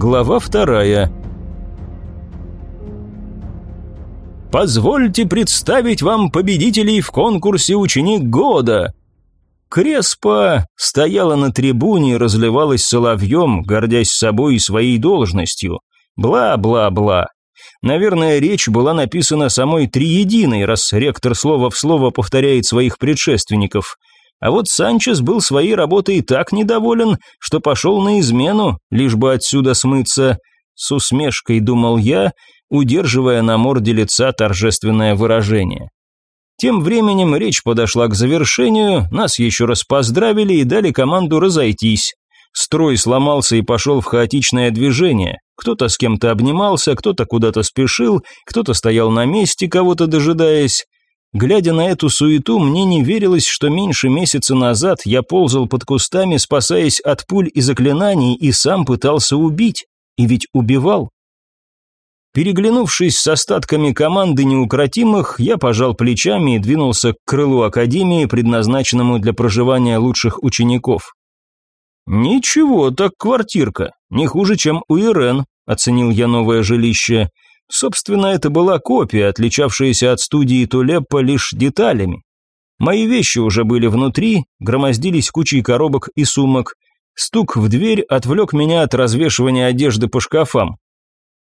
Глава вторая. Позвольте представить вам победителей в конкурсе «Ученик года». Креспа стояла на трибуне и разливалась соловьем, гордясь собой и своей должностью. Бла-бла-бла. Наверное, речь была написана самой Триединой, раз ректор слово в слово повторяет своих предшественников. А вот Санчес был своей работой так недоволен, что пошел на измену, лишь бы отсюда смыться. С усмешкой думал я, удерживая на морде лица торжественное выражение. Тем временем речь подошла к завершению, нас еще раз поздравили и дали команду разойтись. Строй сломался и пошел в хаотичное движение. Кто-то с кем-то обнимался, кто-то куда-то спешил, кто-то стоял на месте, кого-то дожидаясь. Глядя на эту суету, мне не верилось, что меньше месяца назад я ползал под кустами, спасаясь от пуль и заклинаний, и сам пытался убить. И ведь убивал. Переглянувшись с остатками команды неукротимых, я пожал плечами и двинулся к крылу академии, предназначенному для проживания лучших учеников. «Ничего так квартирка, не хуже, чем у Ирен», – оценил я новое жилище – Собственно, это была копия, отличавшаяся от студии Тулеппа лишь деталями. Мои вещи уже были внутри, громоздились кучей коробок и сумок. Стук в дверь отвлек меня от развешивания одежды по шкафам.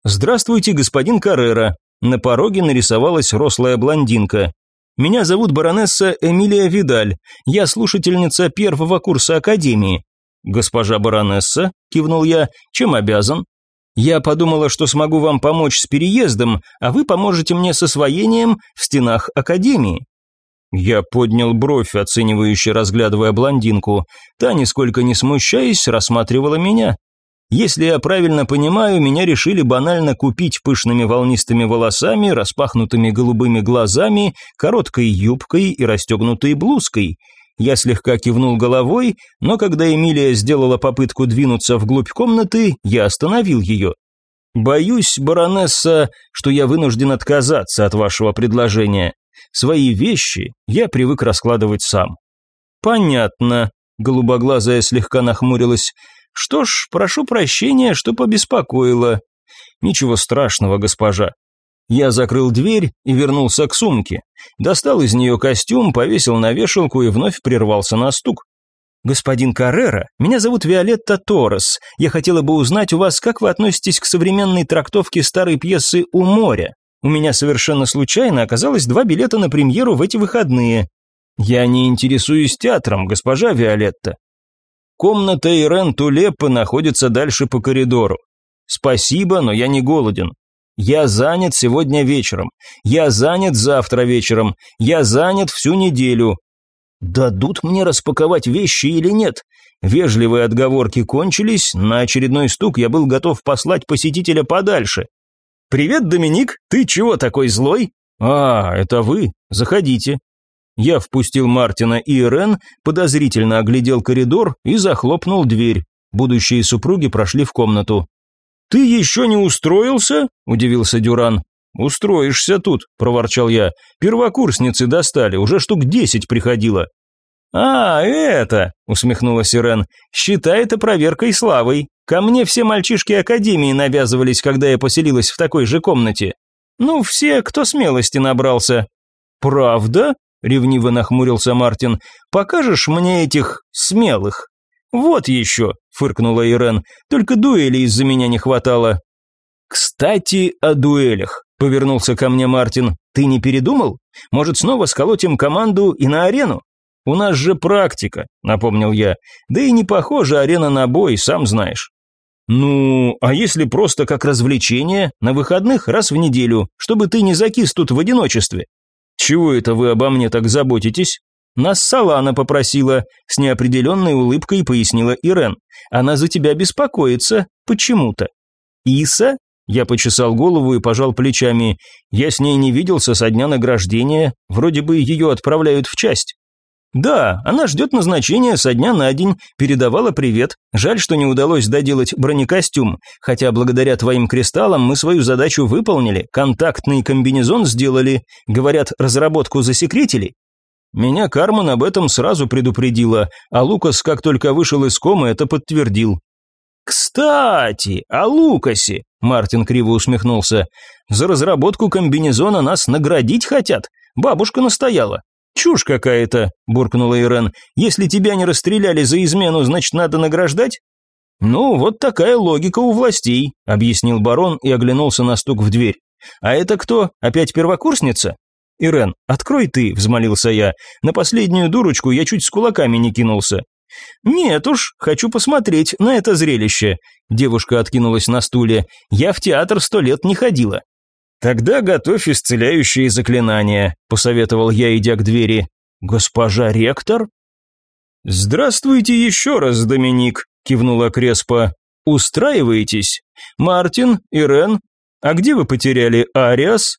«Здравствуйте, господин Каррера». На пороге нарисовалась рослая блондинка. «Меня зовут баронесса Эмилия Видаль. Я слушательница первого курса Академии». «Госпожа баронесса», – кивнул я, – «чем обязан?» Я подумала, что смогу вам помочь с переездом, а вы поможете мне с освоением в стенах академии». Я поднял бровь, оценивающе разглядывая блондинку. Та, нисколько не смущаясь, рассматривала меня. Если я правильно понимаю, меня решили банально купить пышными волнистыми волосами, распахнутыми голубыми глазами, короткой юбкой и расстегнутой блузкой – я слегка кивнул головой, но когда Эмилия сделала попытку двинуться вглубь комнаты, я остановил ее. «Боюсь, баронесса, что я вынужден отказаться от вашего предложения. Свои вещи я привык раскладывать сам». «Понятно», – голубоглазая слегка нахмурилась. «Что ж, прошу прощения, что побеспокоила». «Ничего страшного, госпожа. Я закрыл дверь и вернулся к сумке. Достал из нее костюм, повесил на вешалку и вновь прервался на стук. «Господин Каррера, меня зовут Виолетта Торрес. Я хотела бы узнать у вас, как вы относитесь к современной трактовке старой пьесы «У моря». У меня совершенно случайно оказалось два билета на премьеру в эти выходные. Я не интересуюсь театром, госпожа Виолетта. Комната Ирен Тулеппы находится дальше по коридору. Спасибо, но я не голоден. Я занят сегодня вечером. Я занят завтра вечером. Я занят всю неделю. Дадут мне распаковать вещи или нет? Вежливые отговорки кончились, на очередной стук я был готов послать посетителя подальше. «Привет, Доминик, ты чего такой злой?» «А, это вы, заходите». Я впустил Мартина и Ирен, подозрительно оглядел коридор и захлопнул дверь. Будущие супруги прошли в комнату. «Ты еще не устроился?» – удивился Дюран. «Устроишься тут», – проворчал я. «Первокурсницы достали, уже штук десять приходило». «А, это!» – усмехнулась Ирен. «Считай это проверкой славой. Ко мне все мальчишки Академии навязывались, когда я поселилась в такой же комнате. Ну, все, кто смелости набрался». «Правда?» – ревниво нахмурился Мартин. «Покажешь мне этих смелых?» «Вот еще», – фыркнула Ирен, – «только дуэли из-за меня не хватало». «Кстати, о дуэлях», – повернулся ко мне Мартин. «Ты не передумал? Может, снова сколотим команду и на арену?» «У нас же практика», – напомнил я. «Да и не похожа арена на бой, сам знаешь». «Ну, а если просто как развлечение, на выходных раз в неделю, чтобы ты не закис тут в одиночестве?» «Чего это вы обо мне так заботитесь?» «Нас Салана попросила», – с неопределенной улыбкой пояснила Ирен. «Она за тебя беспокоится, почему-то». «Иса?» – я почесал голову и пожал плечами. «Я с ней не виделся со дня награждения, вроде бы ее отправляют в часть». «Да, она ждет назначения со дня на день, передавала привет. Жаль, что не удалось доделать бронекостюм, хотя благодаря твоим кристаллам мы свою задачу выполнили, контактный комбинезон сделали. Говорят, разработку засекретили, меня Кармен об этом сразу предупредила, а Лукас, как только вышел из комы, это подтвердил. Кстати, о Лукасе, Мартин криво усмехнулся. За разработку комбинезона нас наградить хотят. Бабушка настояла. «Чушь какая-то», – буркнула Ирен. «Если тебя не расстреляли за измену, значит, надо награждать?» «Ну, вот такая логика у властей», – объяснил барон и оглянулся на стук в дверь. «А это кто? Опять первокурсница?» «Ирен, открой ты», – взмолился я. «На последнюю дурочку я чуть с кулаками не кинулся». «Нет уж, хочу посмотреть на это зрелище», – девушка откинулась на стуле. «Я в театр сто лет не ходила». «Тогда готовь исцеляющие заклинания», – посоветовал я, идя к двери. «Госпожа ректор?» «Здравствуйте еще раз, Доминик», – кивнула Креспа. «Устраиваетесь? Мартин, Ирен? А где вы потеряли Ариас?»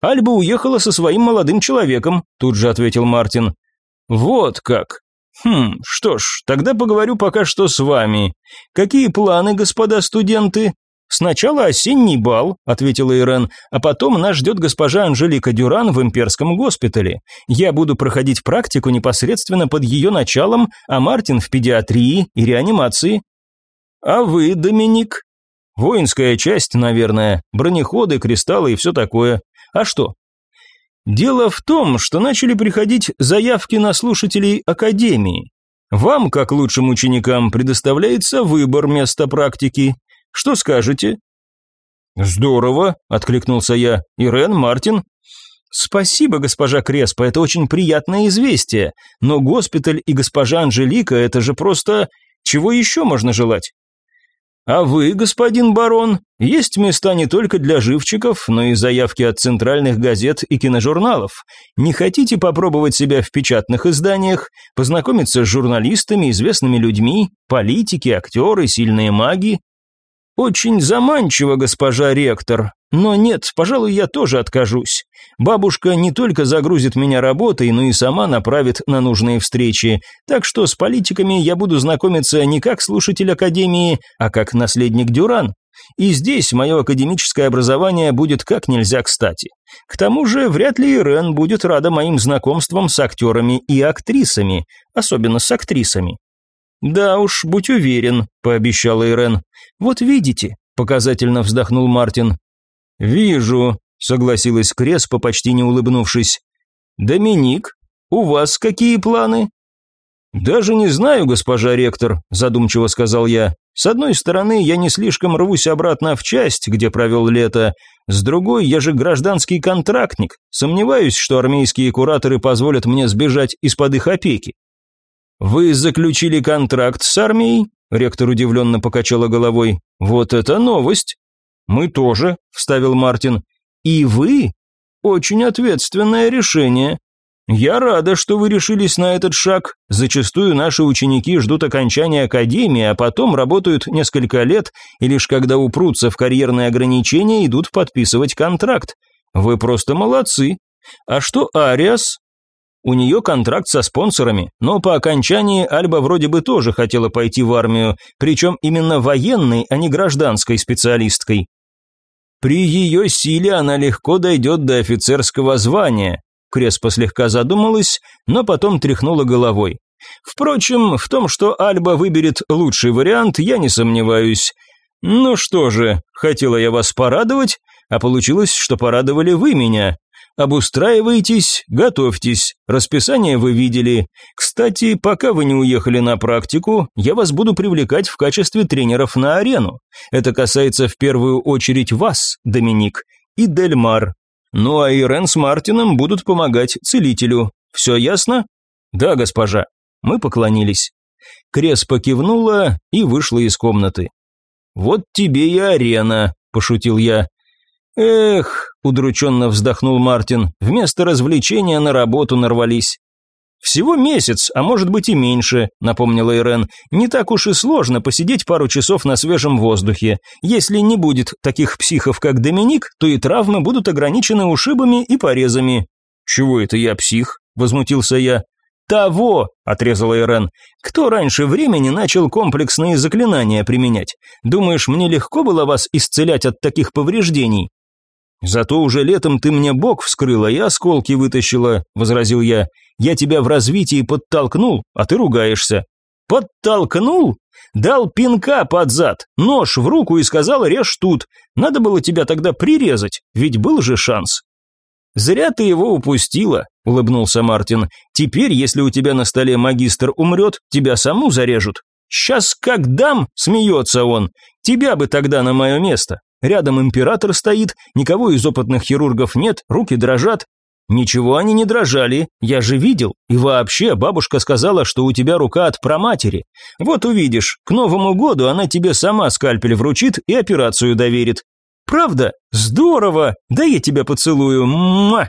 «Альба уехала со своим молодым человеком», – тут же ответил Мартин. «Вот как. Хм, что ж, тогда поговорю пока что с вами. Какие планы, господа студенты?» «Сначала осенний бал», – ответила Ирен, «а потом нас ждет госпожа Анжелика Дюран в имперском госпитале. Я буду проходить практику непосредственно под ее началом, а Мартин в педиатрии и реанимации». «А вы, Доминик?» «Воинская часть, наверное, бронеходы, кристаллы и все такое. А что?» «Дело в том, что начали приходить заявки на слушателей Академии. Вам, как лучшим ученикам, предоставляется выбор места практики. Что скажете?» «Здорово», – откликнулся я. «Ирен, Мартин?» «Спасибо, госпожа Креспа, это очень приятное известие. Но госпиталь и госпожа Анжелика – это же просто... Чего еще можно желать?» «А вы, господин барон, есть места не только для живчиков, но и заявки от центральных газет и киножурналов. Не хотите попробовать себя в печатных изданиях, познакомиться с журналистами, известными людьми, политики, актеры, сильные маги? «Очень заманчиво, госпожа ректор. Но нет, пожалуй, я тоже откажусь. Бабушка не только загрузит меня работой, но и сама направит на нужные встречи. Так что с политиками я буду знакомиться не как слушатель Академии, а как наследник Дюран. И здесь мое академическое образование будет как нельзя кстати. К тому же вряд ли Ирен будет рада моим знакомствам с актерами и актрисами, особенно с актрисами. «Да уж, будь уверен», – пообещала Ирен. «Вот видите», – показательно вздохнул Мартин. «Вижу», – согласилась Креспа, почти не улыбнувшись. «Доминик, у вас какие планы?» «Даже не знаю, госпожа ректор», – задумчиво сказал я. «С одной стороны, я не слишком рвусь обратно в часть, где провел лето. С другой, я же гражданский контрактник. Сомневаюсь, что армейские кураторы позволят мне сбежать из-под их опеки. «Вы заключили контракт с армией?» Ректор удивленно покачала головой. «Вот это новость!» «Мы тоже», – вставил Мартин. «И вы?» «Очень ответственное решение. Я рада, что вы решились на этот шаг. Зачастую наши ученики ждут окончания академии, а потом работают несколько лет, и лишь когда упрутся в карьерные ограничения, идут подписывать контракт. Вы просто молодцы. А что Ариас? У нее контракт со спонсорами, но по окончании Альба вроде бы тоже хотела пойти в армию, причем именно военной, а не гражданской специалисткой. При ее силе она легко дойдет до офицерского звания. Креспа слегка задумалась, но потом тряхнула головой. Впрочем, в том, что Альба выберет лучший вариант, я не сомневаюсь. Ну что же, хотела я вас порадовать, а получилось, что порадовали вы меня. Обустраивайтесь, готовьтесь. Расписание вы видели. Кстати, пока вы не уехали на практику, я вас буду привлекать в качестве тренеров на арену. Это касается в первую очередь вас, Доминик, и Дельмар. Ну а Ирен с Мартином будут помогать целителю. Все ясно? Да, госпожа. Мы поклонились. Креспа кивнула и вышла из комнаты. «Вот тебе и арена», – пошутил я. «Эх», – удрученно вздохнул Мартин, – «вместо развлечения на работу нарвались». «Всего месяц, а может быть и меньше», – напомнила Ирен. «Не так уж и сложно посидеть пару часов на свежем воздухе. Если не будет таких психов, как Доминик, то и травмы будут ограничены ушибами и порезами». «Чего это я псих?» – возмутился я. «Того!» – отрезала Ирен. «Кто раньше времени начал комплексные заклинания применять? Думаешь, мне легко было вас исцелять от таких повреждений?» «Зато уже летом ты мне бок вскрыла и осколки вытащила», – возразил я. «Я тебя в развитии подтолкнул, а ты ругаешься». Подтолкнул? Дал пинка под зад, нож в руку и сказал «режь тут». Надо было тебя тогда прирезать, ведь был же шанс. «Зря ты его упустила», – улыбнулся Мартин. «Теперь, если у тебя на столе магистр умрет, тебя саму зарежут». «Сейчас как дам», – смеется он. «Тебя бы тогда на мое место». Рядом император стоит, никого из опытных хирургов нет, руки дрожат. Ничего они не дрожали, я же видел. И вообще, бабушка сказала, что у тебя рука от проматери. Вот увидишь, к Новому году она тебе сама скальпель вручит и операцию доверит. Правда? Здорово! Да я тебя поцелую. Муа!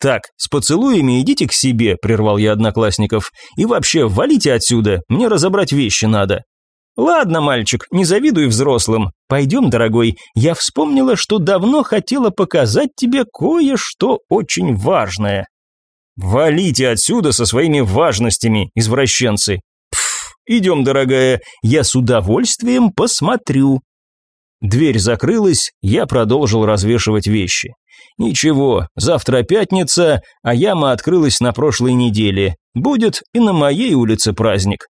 Так, с поцелуями идите к себе, прервал я одноклассников. И вообще, валите отсюда, мне разобрать вещи надо. Ладно, мальчик, не завидуй взрослым. Пойдем, дорогой. Я вспомнила, что давно хотела показать тебе кое-что очень важное. Валите отсюда со своими важностями, извращенцы. Пф, идем, дорогая, я с удовольствием посмотрю. Дверь закрылась, я продолжил развешивать вещи. Ничего, завтра пятница, а яма открылась на прошлой неделе. Будет и на моей улице праздник.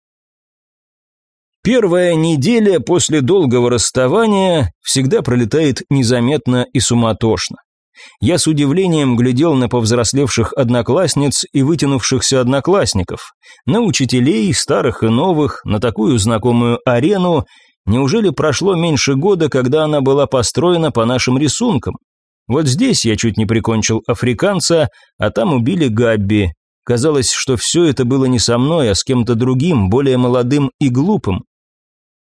Первая неделя после долгого расставания всегда пролетает незаметно и суматошно. Я с удивлением глядел на повзрослевших одноклассниц и вытянувшихся одноклассников, на учителей, старых и новых, на такую знакомую арену, Неужели прошло меньше года, когда она была построена по нашим рисункам? Вот здесь я чуть не прикончил африканца, а там убили Габби. Казалось, что все это было не со мной, а с кем-то другим, более молодым и глупым.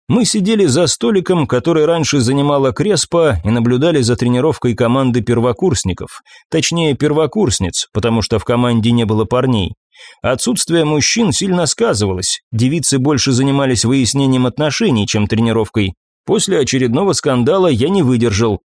Мы сидели за столиком, который раньше занимала Креспа, и наблюдали за тренировкой команды первокурсников. Точнее, первокурсниц, потому что в команде не было парней. Отсутствие мужчин сильно сказывалось, девицы больше занимались выяснением отношений, чем тренировкой. После очередного скандала я не выдержал.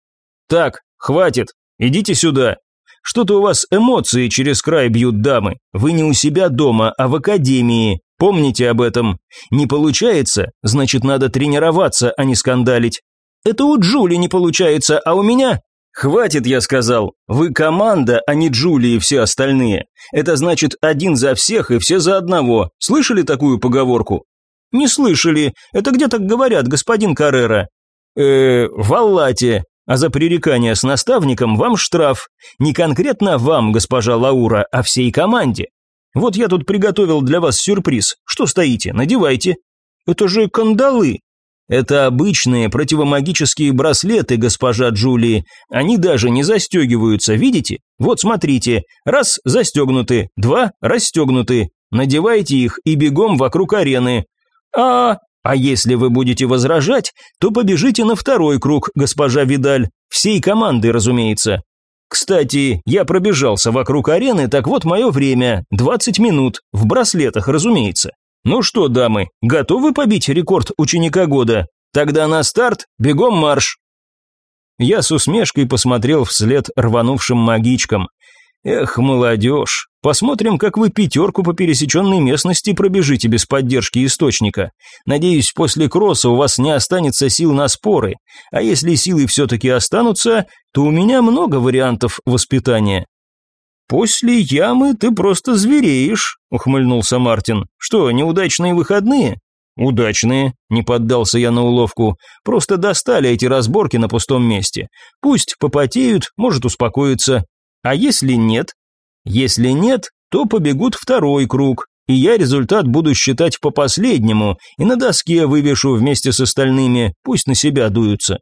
«Так, хватит, идите сюда. Что-то у вас эмоции через край бьют дамы. Вы не у себя дома, а в академии. Помните об этом. Не получается, значит надо тренироваться, а не скандалить. Это у Джули не получается, а у меня «Хватит, я сказал. Вы команда, а не Джули и все остальные. Это значит один за всех и все за одного. Слышали такую поговорку?» «Не слышали. Это где так говорят, господин Каррера?» «Э, в Аллате. А за пререкание с наставником вам штраф. Не конкретно вам, госпожа Лаура, а всей команде. Вот я тут приготовил для вас сюрприз. Что стоите? Надевайте». «Это же кандалы», это обычные противомагические браслеты, госпожа Джулии. Они даже не застегиваются, видите? Вот смотрите. Раз – застегнуты, два – расстегнуты. Надевайте их и бегом вокруг арены. А, а если вы будете возражать, то побежите на второй круг, госпожа Видаль. Всей команды, разумеется. Кстати, я пробежался вокруг арены, так вот мое время. 20 минут. В браслетах, разумеется. Ну что, дамы, готовы побить рекорд ученика года? Тогда на старт, бегом марш. Я с усмешкой посмотрел вслед рванувшим магичкам. Эх, молодежь, посмотрим, как вы пятерку по пересеченной местности пробежите без поддержки источника. Надеюсь, после кросса у вас не останется сил на споры. А если силы все-таки останутся, то у меня много вариантов воспитания. «После ямы ты просто звереешь», – ухмыльнулся Мартин. «Что, неудачные выходные?» «Удачные», – не поддался я на уловку. «Просто достали эти разборки на пустом месте. Пусть попотеют, может успокоиться. А если нет? Если нет, то побегут второй круг, и я результат буду считать по последнему, и на доске вывешу вместе с остальными, пусть на себя дуются».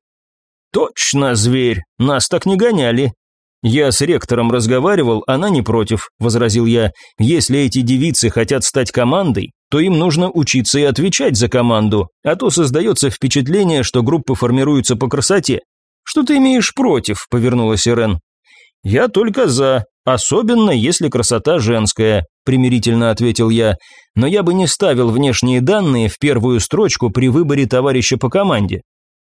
«Точно, зверь, нас так не гоняли», «Я с ректором разговаривал, она не против», – возразил я. «Если эти девицы хотят стать командой, то им нужно учиться и отвечать за команду, а то создается впечатление, что группы формируются по красоте». «Что ты имеешь против?» – повернулась Ирен. «Я только за, особенно если красота женская», – примирительно ответил я. «Но я бы не ставил внешние данные в первую строчку при выборе товарища по команде.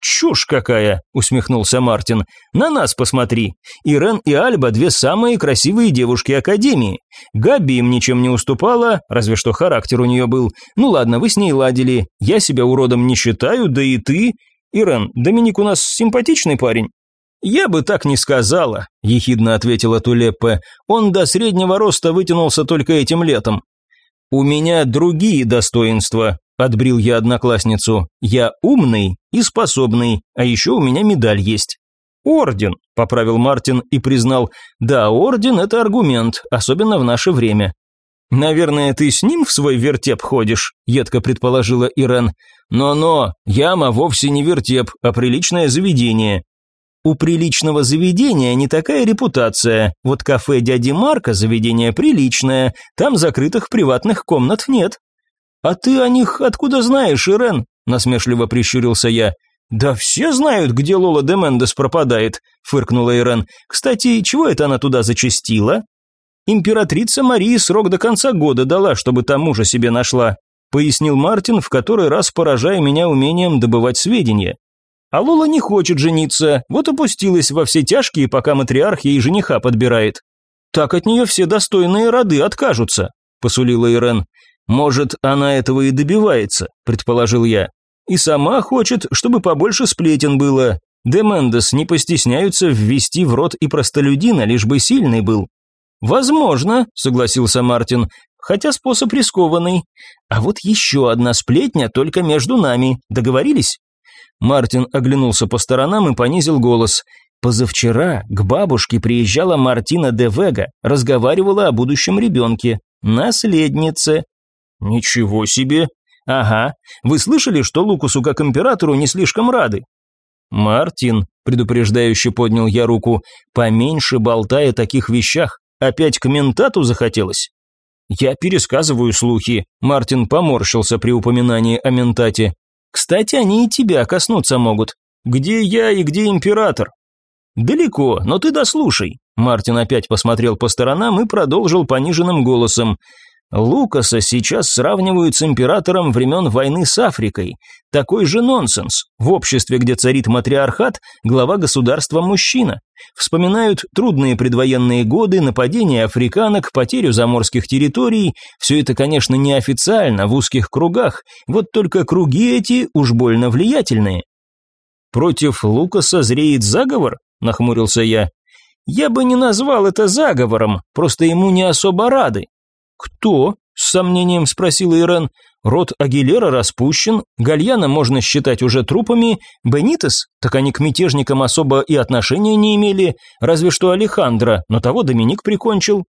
«Чушь какая!» – усмехнулся Мартин. «На нас посмотри. Ирен и Альба – две самые красивые девушки Академии. Габи им ничем не уступала, разве что характер у нее был. Ну ладно, вы с ней ладили. Я себя уродом не считаю, да и ты. Ирен, Доминик у нас симпатичный парень». «Я бы так не сказала», – ехидно ответила Тулеппе. «Он до среднего роста вытянулся только этим летом». «У меня другие достоинства», отбрил я одноклассницу. «Я умный и способный, а еще у меня медаль есть». «Орден», – поправил Мартин и признал, «да, орден – это аргумент, особенно в наше время». «Наверное, ты с ним в свой вертеп ходишь», – едко предположила Ирен. «Но-но, яма вовсе не вертеп, а приличное заведение». «У приличного заведения не такая репутация. Вот кафе дяди Марка заведение приличное, там закрытых приватных комнат нет». «А ты о них откуда знаешь, Ирен?» – насмешливо прищурился я. «Да все знают, где Лола де Мендес пропадает», – фыркнула Ирен. «Кстати, чего это она туда зачастила?» «Императрица Марии срок до конца года дала, чтобы там мужа себе нашла», – пояснил Мартин, в который раз поражая меня умением добывать сведения. «А Лола не хочет жениться, вот опустилась во все тяжкие, пока матриарх ей жениха подбирает». «Так от нее все достойные роды откажутся», – посулила Ирен. «Может, она этого и добивается», – предположил я. И сама хочет, чтобы побольше сплетен было. Демендес не постесняются ввести в рот и простолюдина, лишь бы сильный был. «Возможно», – согласился Мартин, – «хотя способ рискованный. А вот еще одна сплетня только между нами. Договорились?» Мартин оглянулся по сторонам и понизил голос. «Позавчера к бабушке приезжала Мартина де Вега, разговаривала о будущем ребенке. Наследнице». «Ничего себе!» «Ага. Вы слышали, что Лукусу как императору не слишком рады?» «Мартин», – предупреждающе поднял я руку, – «поменьше болтай о таких вещах. Опять к ментату захотелось?» «Я пересказываю слухи», – Мартин поморщился при упоминании о ментате. «Кстати, они и тебя коснуться могут. Где я и где император?» «Далеко, но ты дослушай». Мартин опять посмотрел по сторонам и продолжил пониженным голосом. Лукаса сейчас сравнивают с императором времен войны с Африкой. Такой же нонсенс. В обществе, где царит матриархат, глава государства мужчина. Вспоминают трудные предвоенные годы, нападения африканок, потерю заморских территорий. Все это, конечно, неофициально, в узких кругах. Вот только круги эти уж больно влиятельные. «Против Лукаса зреет заговор?» – нахмурился я. «Я бы не назвал это заговором, просто ему не особо рады. «Кто?» – с сомнением спросила Ирен. «Род Агилера распущен, Гальяна можно считать уже трупами, Бенитес, так они к мятежникам особо и отношения не имели, разве что Алехандро, но того Доминик прикончил.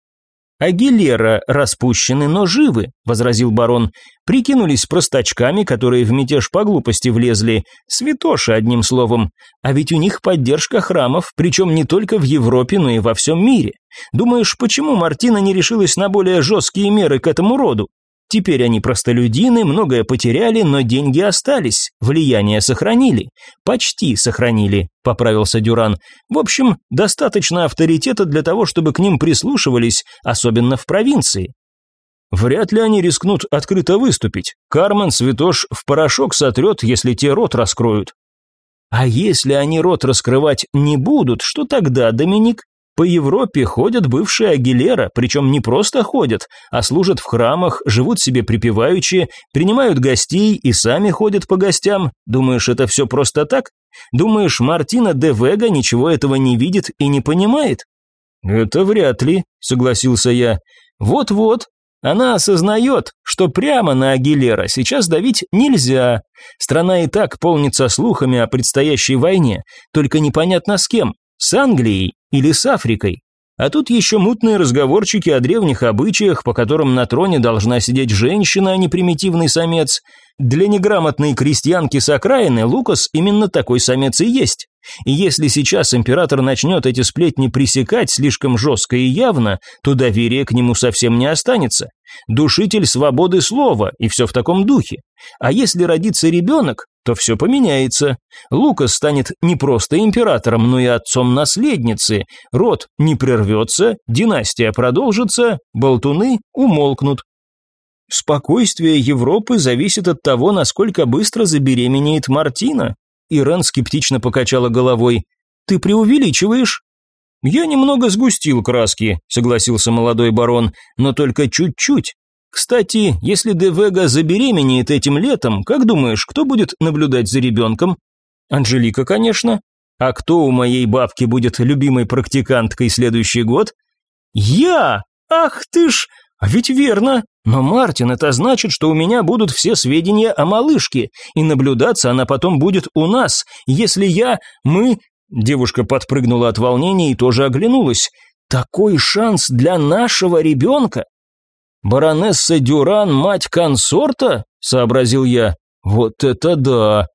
«Агилера распущены, но живы», – возразил барон. «Прикинулись простачками, которые в мятеж по глупости влезли. Святоши, одним словом. А ведь у них поддержка храмов, причем не только в Европе, но и во всем мире. Думаешь, почему Мартина не решилась на более жесткие меры к этому роду? Теперь они простолюдины, многое потеряли, но деньги остались, влияние сохранили. Почти сохранили, поправился Дюран. В общем, достаточно авторитета для того, чтобы к ним прислушивались, особенно в провинции. Вряд ли они рискнут открыто выступить. Кармен Святош в порошок сотрет, если те рот раскроют. А если они рот раскрывать не будут, что тогда, Доминик? По Европе ходят бывшие Агилера, причем не просто ходят, а служат в храмах, живут себе припеваючи, принимают гостей и сами ходят по гостям. Думаешь, это все просто так? Думаешь, Мартина де Вега ничего этого не видит и не понимает? Это вряд ли, согласился я. Вот-вот, она осознает, что прямо на Агилера сейчас давить нельзя. Страна и так полнится слухами о предстоящей войне, только непонятно с кем. С Англией или с Африкой? А тут еще мутные разговорчики о древних обычаях, по которым на троне должна сидеть женщина, а не примитивный самец. Для неграмотной крестьянки с окраины Лукас именно такой самец и есть. И если сейчас император начнет эти сплетни пресекать слишком жестко и явно, то доверия к нему совсем не останется. Душитель свободы слова, и все в таком духе. А если родится ребенок, то все поменяется. Лукас станет не просто императором, но и отцом наследницы. Род не прервется, династия продолжится, болтуны умолкнут. Спокойствие Европы зависит от того, насколько быстро забеременеет Мартина. Иран скептично покачала головой. «Ты преувеличиваешь?» «Я немного сгустил краски», — согласился молодой барон, «но только чуть-чуть. Кстати, если Девега забеременеет этим летом, как думаешь, кто будет наблюдать за ребенком?» «Анжелика, конечно. А кто у моей бабки будет любимой практиканткой следующий год?» «Я! Ах ты ж! А ведь верно. Но, Мартин, это значит, что у меня будут все сведения о малышке, и наблюдаться она потом будет у нас, если я, мы... Девушка подпрыгнула от волнения и тоже оглянулась. Такой шанс для нашего ребенка? Баронесса Дюран, мать консорта? Сообразил я. Вот это да!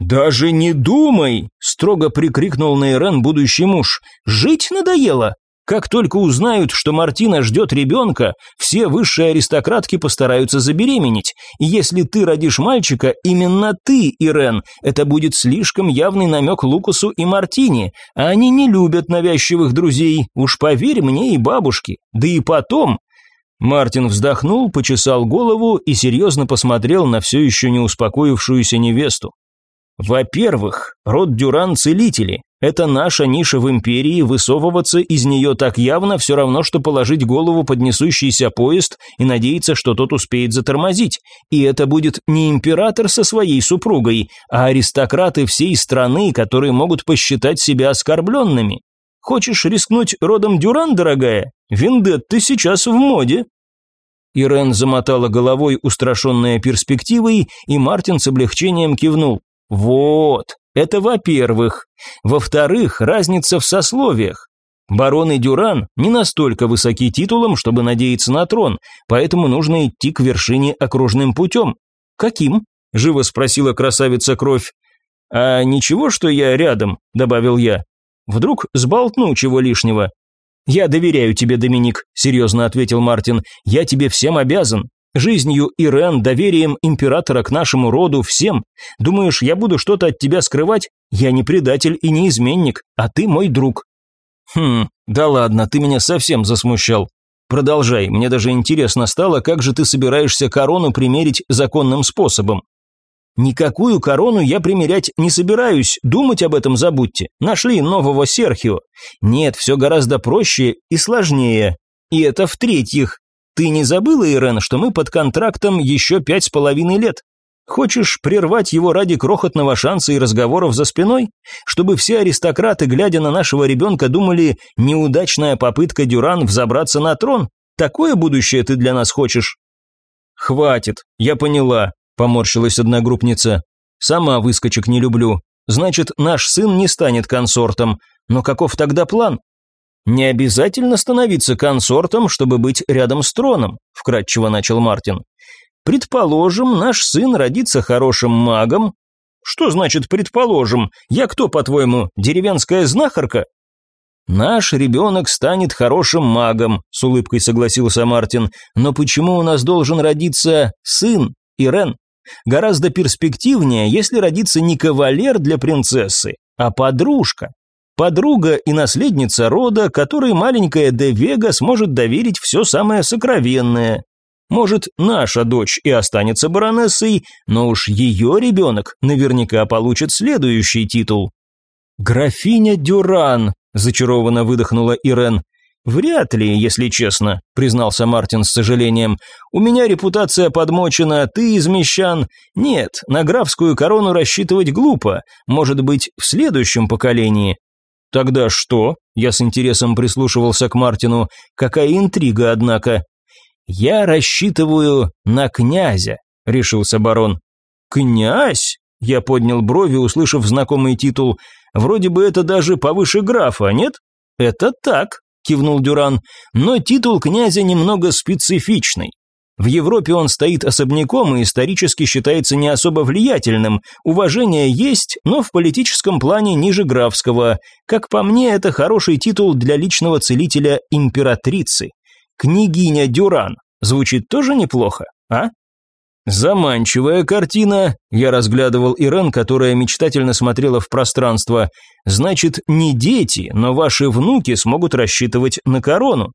«Даже не думай!» – строго прикрикнул на Ирен будущий муж. «Жить надоело! Как только узнают, что Мартина ждет ребенка, все высшие аристократки постараются забеременеть. И если ты родишь мальчика, именно ты, Ирен, это будет слишком явный намек Лукасу и Мартине, а они не любят навязчивых друзей, уж поверь мне и бабушке. Да и потом, Мартин вздохнул, почесал голову и серьезно посмотрел на все еще не успокоившуюся невесту. Во-первых, род Дюран – целители. Это наша ниша в империи, высовываться из нее так явно все равно, что положить голову под несущийся поезд и надеяться, что тот успеет затормозить. И это будет не император со своей супругой, а аристократы всей страны, которые могут посчитать себя оскорбленными. Хочешь рискнуть родом Дюран, дорогая? Вендетты сейчас в моде. Ирен замотала головой, устрашенная перспективой, и Мартин с облегчением кивнул. Вот, это во-первых. Во-вторых, разница в сословиях. Барон Дюран не настолько высоки титулом, чтобы надеяться на трон, поэтому нужно идти к вершине окружным путем. Каким? Живо спросила красавица Кровь. А ничего, что я рядом, добавил я. Вдруг сболтну чего лишнего. Я доверяю тебе, Доминик, серьезно ответил Мартин. Я тебе всем обязан. Жизнью Ирен, доверием императора к нашему роду, всем. Думаешь, я буду что-то от тебя скрывать? Я не предатель и не изменник, а ты мой друг». «Хм, да ладно, ты меня совсем засмущал. Продолжай, мне даже интересно стало, как же ты собираешься корону примерить законным способом». «Никакую корону я примерять не собираюсь, думать об этом забудьте. Нашли нового Серхио. Нет, все гораздо проще и сложнее. И это в-третьих, ты не забыла, Ирен, что мы под контрактом еще пять с половиной лет? Хочешь прервать его ради крохотного шанса и разговоров за спиной? Чтобы все аристократы, глядя на нашего ребенка, думали, неудачная попытка Дюран взобраться на трон? Такое будущее ты для нас хочешь? Хватит, я поняла, поморщилась одногруппница. Сама выскочек не люблю. Значит, наш сын не станет консортом. Но каков тогда план? «Не обязательно становиться консортом, чтобы быть рядом с троном», – вкратчиво начал Мартин. «Предположим, наш сын родится хорошим магом». «Что значит «предположим»? Я кто, по-твоему, деревенская знахарка?» «Наш ребенок станет хорошим магом», – с улыбкой согласился Мартин. «Но почему у нас должен родиться сын, Ирен? Гораздо перспективнее, если родится не кавалер для принцессы, а подружка подруга и наследница рода, которой маленькая Де Вега сможет доверить все самое сокровенное. Может, наша дочь и останется баронессой, но уж ее ребенок наверняка получит следующий титул. «Графиня Дюран», – зачарованно выдохнула Ирен. «Вряд ли, если честно», – признался Мартин с сожалением. «У меня репутация подмочена, ты из мещан. Нет, на графскую корону рассчитывать глупо. Может быть, в следующем поколении. «Тогда что?» – я с интересом прислушивался к Мартину. «Какая интрига, однако!» «Я рассчитываю на князя», – решился барон. «Князь?» – я поднял брови, услышав знакомый титул. «Вроде бы это даже повыше графа, нет?» «Это так», – кивнул Дюран, – «но титул князя немного специфичный. В Европе он стоит особняком и исторически считается не особо влиятельным. Уважение есть, но в политическом плане ниже графского. Как по мне, это хороший титул для личного целителя императрицы. Княгиня Дюран. Звучит тоже неплохо, а? Заманчивая картина. Я разглядывал Ирен, которая мечтательно смотрела в пространство. Значит, не дети, но ваши внуки смогут рассчитывать на корону.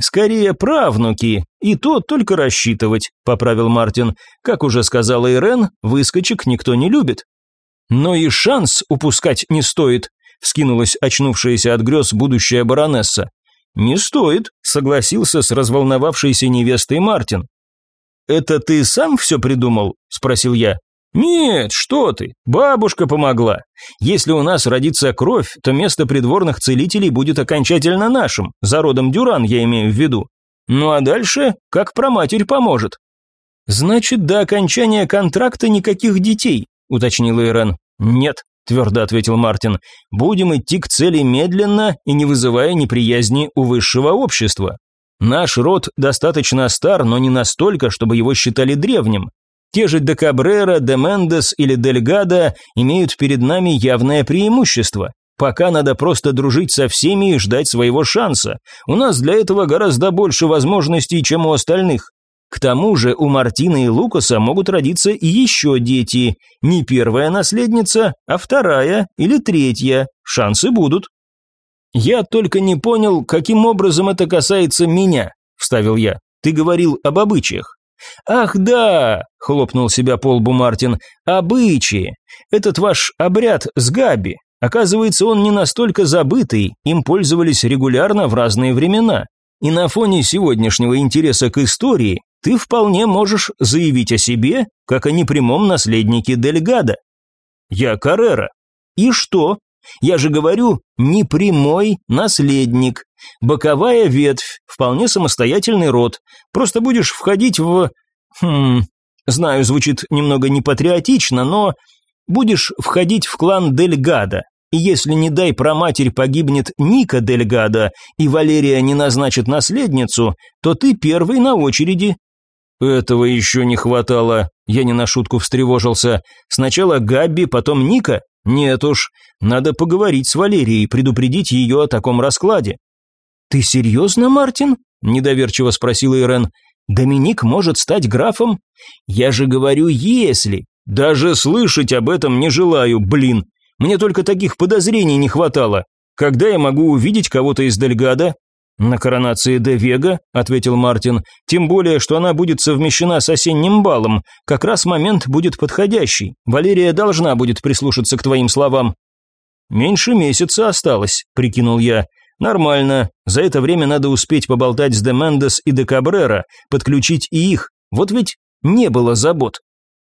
«Скорее правнуки, и то только рассчитывать», – поправил Мартин. «Как уже сказала Ирен, выскочек никто не любит». «Но и шанс упускать не стоит», – вскинулась очнувшаяся от грез будущая баронесса. «Не стоит», – согласился с разволновавшейся невестой Мартин. «Это ты сам все придумал?» – спросил я. «Нет, что ты, бабушка помогла. Если у нас родится кровь, то место придворных целителей будет окончательно нашим, за родом Дюран я имею в виду. Ну а дальше, как про матерь поможет. Значит, до окончания контракта никаких детей, уточнил Ирен. Нет, твердо ответил Мартин. Будем идти к цели медленно и не вызывая неприязни у высшего общества. Наш род достаточно стар, но не настолько, чтобы его считали древним. Те же де Кабрера, де Мендес или Дельгадо имеют перед нами явное преимущество. Пока надо просто дружить со всеми и ждать своего шанса. У нас для этого гораздо больше возможностей, чем у остальных. К тому же у Мартины и Лукаса могут родиться и еще дети. Не первая наследница, а вторая или третья. Шансы будут. Я только не понял, каким образом это касается меня, вставил я. Ты говорил об обычаях. «Ах да!» – хлопнул себя по лбу Мартин. «Обычаи! Этот ваш обряд с Габи, Оказывается, он не настолько забытый, им пользовались регулярно в разные времена. И на фоне сегодняшнего интереса к истории ты вполне можешь заявить о себе, как о непрямом наследнике Дельгада. Я Каррера. И что? Я же говорю, непрямой наследник. Боковая ветвь, вполне самостоятельный род. Просто будешь входить в... Хм... Знаю, звучит немного непатриотично, но будешь входить в клан Дельгада. И если, не дай проматерь, погибнет Ника Дельгада и Валерия не назначит наследницу, то ты первый на очереди. Этого еще не хватало. Я не на шутку встревожился. Сначала Габби, потом Ника? Нет уж, надо поговорить с Валерией, предупредить ее о таком раскладе. «Ты серьезно, Мартин?» – недоверчиво спросила Ирен. «Доминик может стать графом? Я же говорю, если. Даже слышать об этом не желаю, блин. Мне только таких подозрений не хватало. Когда я могу увидеть кого-то из Дельгада?» «На коронации де Вега», — ответил Мартин, «тем более, что она будет совмещена с осенним балом. Как раз момент будет подходящий. Валерия должна будет прислушаться к твоим словам». «Меньше месяца осталось», — прикинул я. «Нормально. За это время надо успеть поболтать с де Мендес и де Кабрера, подключить и их. Вот ведь не было забот».